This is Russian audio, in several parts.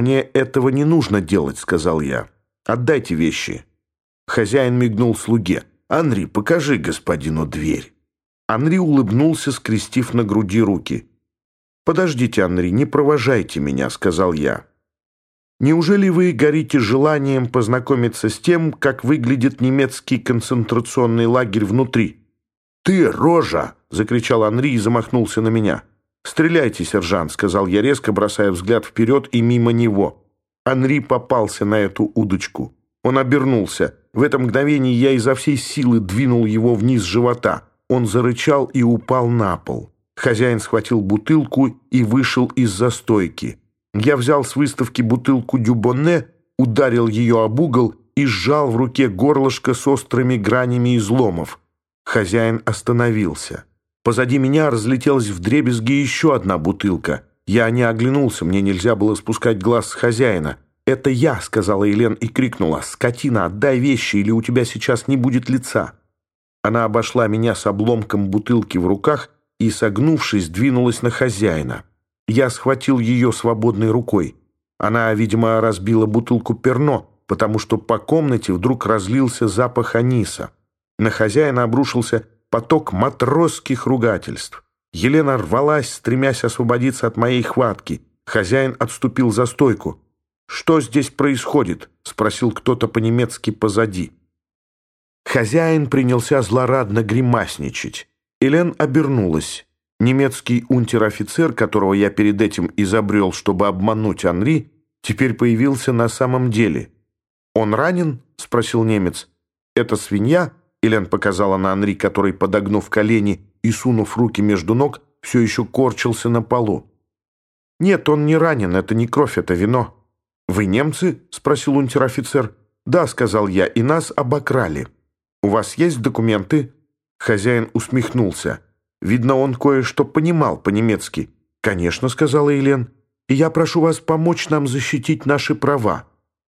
«Мне этого не нужно делать», — сказал я. «Отдайте вещи». Хозяин мигнул слуге. «Анри, покажи господину дверь». Анри улыбнулся, скрестив на груди руки. «Подождите, Анри, не провожайте меня», — сказал я. «Неужели вы горите желанием познакомиться с тем, как выглядит немецкий концентрационный лагерь внутри?» «Ты, рожа!» — закричал Анри и замахнулся на меня. «Стреляйте, сержант», — сказал я резко, бросая взгляд вперед и мимо него. Анри попался на эту удочку. Он обернулся. В это мгновение я изо всей силы двинул его вниз живота. Он зарычал и упал на пол. Хозяин схватил бутылку и вышел из застойки. Я взял с выставки бутылку Дюбонне, ударил ее об угол и сжал в руке горлышко с острыми гранями изломов. Хозяин остановился. Позади меня разлетелась в дребезги еще одна бутылка. Я не оглянулся, мне нельзя было спускать глаз с хозяина. «Это я», — сказала Елен и крикнула. «Скотина, отдай вещи, или у тебя сейчас не будет лица». Она обошла меня с обломком бутылки в руках и, согнувшись, двинулась на хозяина. Я схватил ее свободной рукой. Она, видимо, разбила бутылку перно, потому что по комнате вдруг разлился запах аниса. На хозяина обрушился поток матросских ругательств. Елена рвалась, стремясь освободиться от моей хватки. Хозяин отступил за стойку. «Что здесь происходит?» — спросил кто-то по-немецки позади. Хозяин принялся злорадно гримасничать. Элен обернулась. Немецкий унтер-офицер, которого я перед этим изобрел, чтобы обмануть Анри, теперь появился на самом деле. «Он ранен?» — спросил немец. «Это свинья?» Элен показала на Анри, который, подогнув колени и сунув руки между ног, все еще корчился на полу. «Нет, он не ранен, это не кровь, это вино». «Вы немцы?» — спросил унтер-офицер. «Да», — сказал я, — «и нас обокрали». «У вас есть документы?» Хозяин усмехнулся. Видно, он кое-что понимал по-немецки. «Конечно», — сказала Елен. «И я прошу вас помочь нам защитить наши права».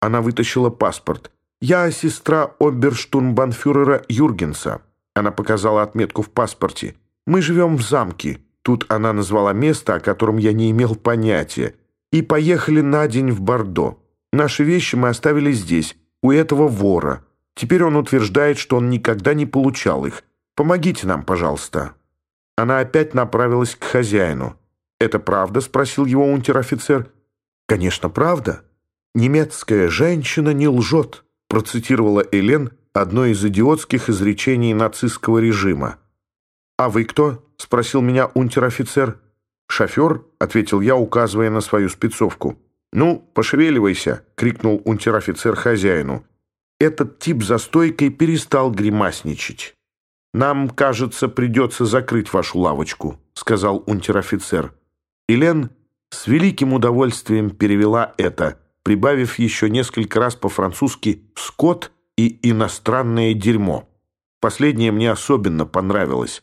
Она вытащила паспорт. «Я сестра оберштурмбанфюрера Юргенса». Она показала отметку в паспорте. «Мы живем в замке». Тут она назвала место, о котором я не имел понятия. «И поехали на день в Бордо. Наши вещи мы оставили здесь, у этого вора. Теперь он утверждает, что он никогда не получал их. Помогите нам, пожалуйста». Она опять направилась к хозяину. «Это правда?» — спросил его унтер-офицер. «Конечно, правда. Немецкая женщина не лжет» процитировала Элен одно из идиотских изречений нацистского режима. «А вы кто?» — спросил меня унтер-офицер. «Шофер», — ответил я, указывая на свою спецовку. «Ну, пошевеливайся», — крикнул унтер-офицер хозяину. Этот тип за стойкой перестал гримасничать. «Нам, кажется, придется закрыть вашу лавочку», — сказал унтер-офицер. Элен с великим удовольствием перевела это — прибавив еще несколько раз по-французски «скот» и «иностранное дерьмо». Последнее мне особенно понравилось.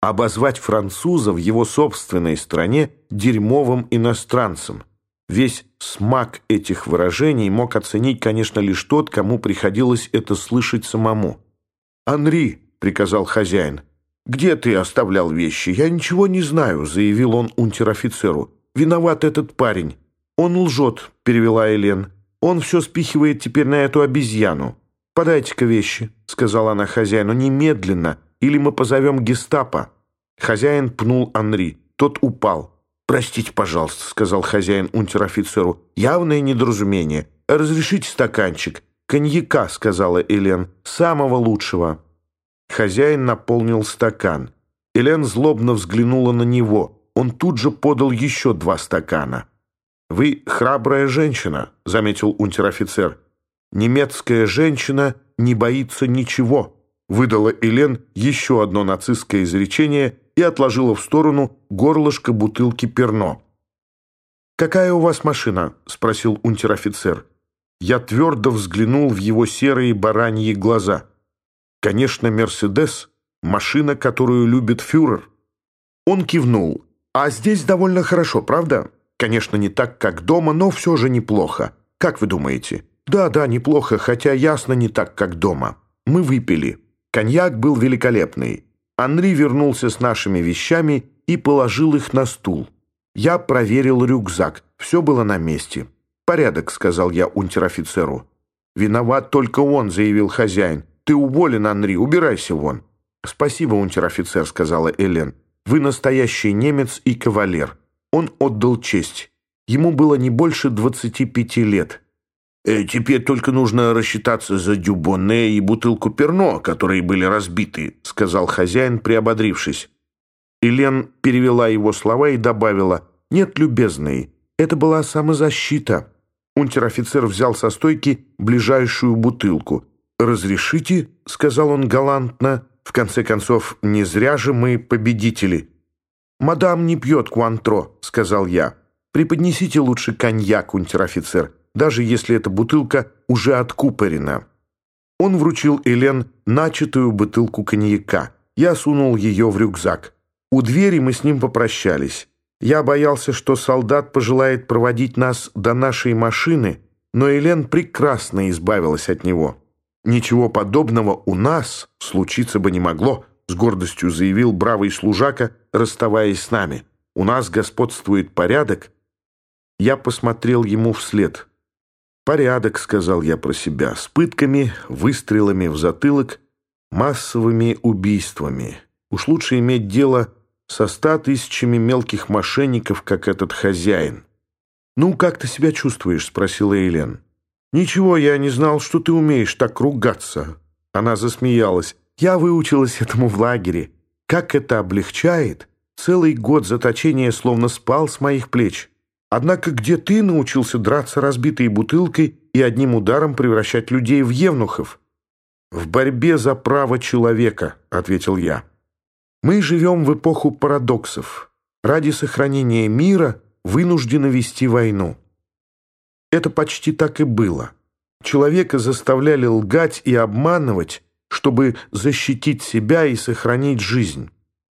Обозвать француза в его собственной стране дерьмовым иностранцем. Весь смак этих выражений мог оценить, конечно, лишь тот, кому приходилось это слышать самому. «Анри», — приказал хозяин, — «где ты оставлял вещи? Я ничего не знаю», — заявил он унтер-офицеру. «Виноват этот парень. «Он лжет», — перевела Элен. «Он все спихивает теперь на эту обезьяну». «Подайте-ка вещи», — сказала она хозяину, — «немедленно, или мы позовем гестапо». Хозяин пнул Анри. Тот упал. «Простите, пожалуйста», — сказал хозяин унтер-офицеру. «Явное недоразумение. Разрешите стаканчик?» «Коньяка», — сказала Элен. «Самого лучшего». Хозяин наполнил стакан. Элен злобно взглянула на него. Он тут же подал еще два стакана. «Вы храбрая женщина», — заметил унтер-офицер. «Немецкая женщина не боится ничего», — выдала Элен еще одно нацистское изречение и отложила в сторону горлышко бутылки перно. «Какая у вас машина?» — спросил унтер-офицер. Я твердо взглянул в его серые бараньи глаза. «Конечно, Мерседес — машина, которую любит фюрер». Он кивнул. «А здесь довольно хорошо, правда?» Конечно, не так, как дома, но все же неплохо. Как вы думаете? Да, да, неплохо, хотя ясно не так, как дома. Мы выпили. Коньяк был великолепный. Анри вернулся с нашими вещами и положил их на стул. Я проверил рюкзак. Все было на месте. «Порядок», — сказал я унтер-офицеру. «Виноват только он», — заявил хозяин. «Ты уволен, Анри, убирайся вон». «Спасибо, унтер-офицер», — сказала Элен. «Вы настоящий немец и кавалер». Он отдал честь. Ему было не больше двадцати пяти лет. «Э, «Теперь только нужно рассчитаться за дюбоне и бутылку перно, которые были разбиты», — сказал хозяин, приободрившись. Элен перевела его слова и добавила, «Нет, любезный, это была самозащита». Унтер-офицер взял со стойки ближайшую бутылку. «Разрешите?» — сказал он галантно. «В конце концов, не зря же мы победители». «Мадам не пьет куантро», — сказал я. «Преподнесите лучше коньяк, унтер-офицер, даже если эта бутылка уже откупорена». Он вручил Элен начатую бутылку коньяка. Я сунул ее в рюкзак. У двери мы с ним попрощались. Я боялся, что солдат пожелает проводить нас до нашей машины, но Элен прекрасно избавилась от него. «Ничего подобного у нас случиться бы не могло», — с гордостью заявил бравый служака, расставаясь с нами. «У нас господствует порядок». Я посмотрел ему вслед. «Порядок», — сказал я про себя, — «с пытками, выстрелами в затылок, массовыми убийствами. Уж лучше иметь дело со ста тысячами мелких мошенников, как этот хозяин. «Ну, как ты себя чувствуешь?» — спросила Элен. «Ничего, я не знал, что ты умеешь так ругаться». Она засмеялась. «Я выучилась этому в лагере. Как это облегчает! Целый год заточения словно спал с моих плеч. Однако где ты научился драться разбитой бутылкой и одним ударом превращать людей в евнухов?» «В борьбе за право человека», — ответил я. Мы живем в эпоху парадоксов. Ради сохранения мира вынуждены вести войну. Это почти так и было. Человека заставляли лгать и обманывать, чтобы защитить себя и сохранить жизнь.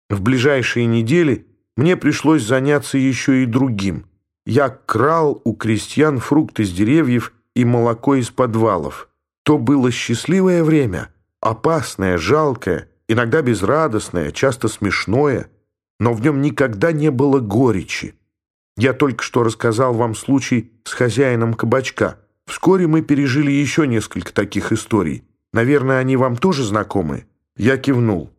В ближайшие недели мне пришлось заняться еще и другим. Я крал у крестьян фрукты с деревьев и молоко из подвалов. То было счастливое время, опасное, жалкое, иногда безрадостное, часто смешное, но в нем никогда не было горечи. Я только что рассказал вам случай с хозяином кабачка. Вскоре мы пережили еще несколько таких историй. Наверное, они вам тоже знакомы?» Я кивнул.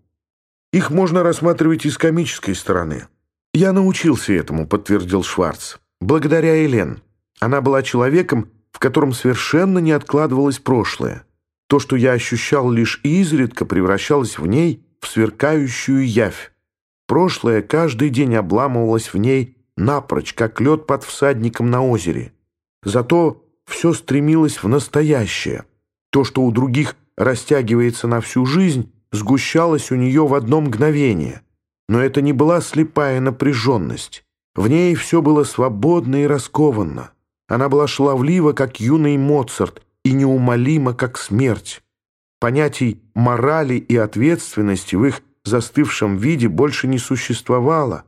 «Их можно рассматривать и с комической стороны». «Я научился этому», — подтвердил Шварц. «Благодаря Элен. Она была человеком, в котором совершенно не откладывалось прошлое. То, что я ощущал лишь изредка, превращалось в ней в сверкающую явь. Прошлое каждый день обламывалось в ней напрочь, как лед под всадником на озере. Зато все стремилось в настоящее. То, что у других растягивается на всю жизнь, сгущалось у нее в одно мгновение. Но это не была слепая напряженность. В ней все было свободно и раскованно. Она была шлавлива, как юный Моцарт, и неумолимо, как смерть. Понятий морали и ответственности в их застывшем виде больше не существовало.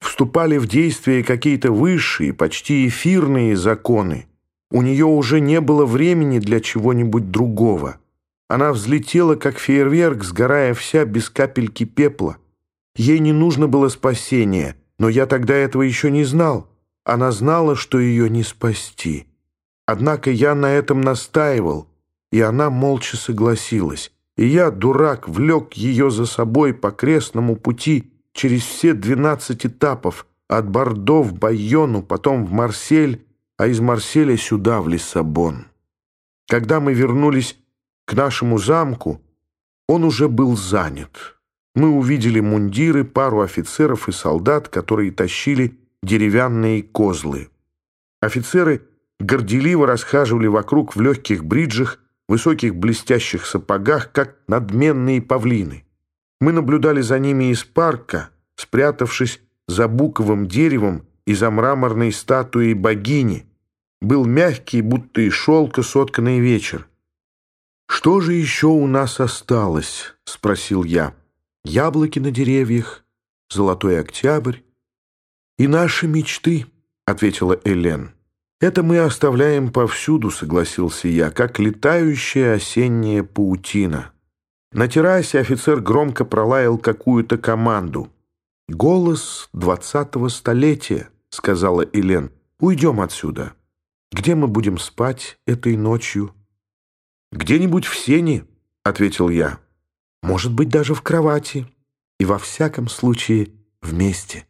Вступали в действие какие-то высшие, почти эфирные законы. У нее уже не было времени для чего-нибудь другого. Она взлетела, как фейерверк, сгорая вся без капельки пепла. Ей не нужно было спасения, но я тогда этого еще не знал. Она знала, что ее не спасти. Однако я на этом настаивал, и она молча согласилась. И я, дурак, влек ее за собой по крестному пути через все двенадцать этапов, от Бордо в Байону, потом в Марсель, а из Марселя сюда, в Лиссабон. Когда мы вернулись к нашему замку, он уже был занят. Мы увидели мундиры, пару офицеров и солдат, которые тащили деревянные козлы. Офицеры горделиво расхаживали вокруг в легких бриджах, высоких блестящих сапогах, как надменные павлины. Мы наблюдали за ними из парка, спрятавшись за буковым деревом и за мраморной статуей богини. Был мягкий, будто из шелка сотканный вечер. «Что же еще у нас осталось?» — спросил я. «Яблоки на деревьях, золотой октябрь и наши мечты», — ответила Элен. «Это мы оставляем повсюду», — согласился я, «как летающая осенняя паутина». На террасе офицер громко пролаял какую-то команду. «Голос двадцатого столетия», — сказала Элен. «Уйдем отсюда». Где мы будем спать этой ночью?» «Где-нибудь в сене», — ответил я. «Может быть, даже в кровати. И во всяком случае вместе».